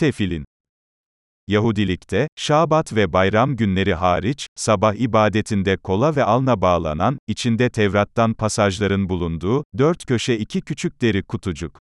Tefilin. Yahudilikte, Şabat ve bayram günleri hariç, sabah ibadetinde kola ve alna bağlanan, içinde Tevrat'tan pasajların bulunduğu, dört köşe iki küçük deri kutucuk.